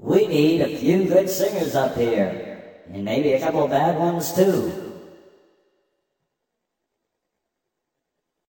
We need a few good singers up here, and maybe a couple bad ones too.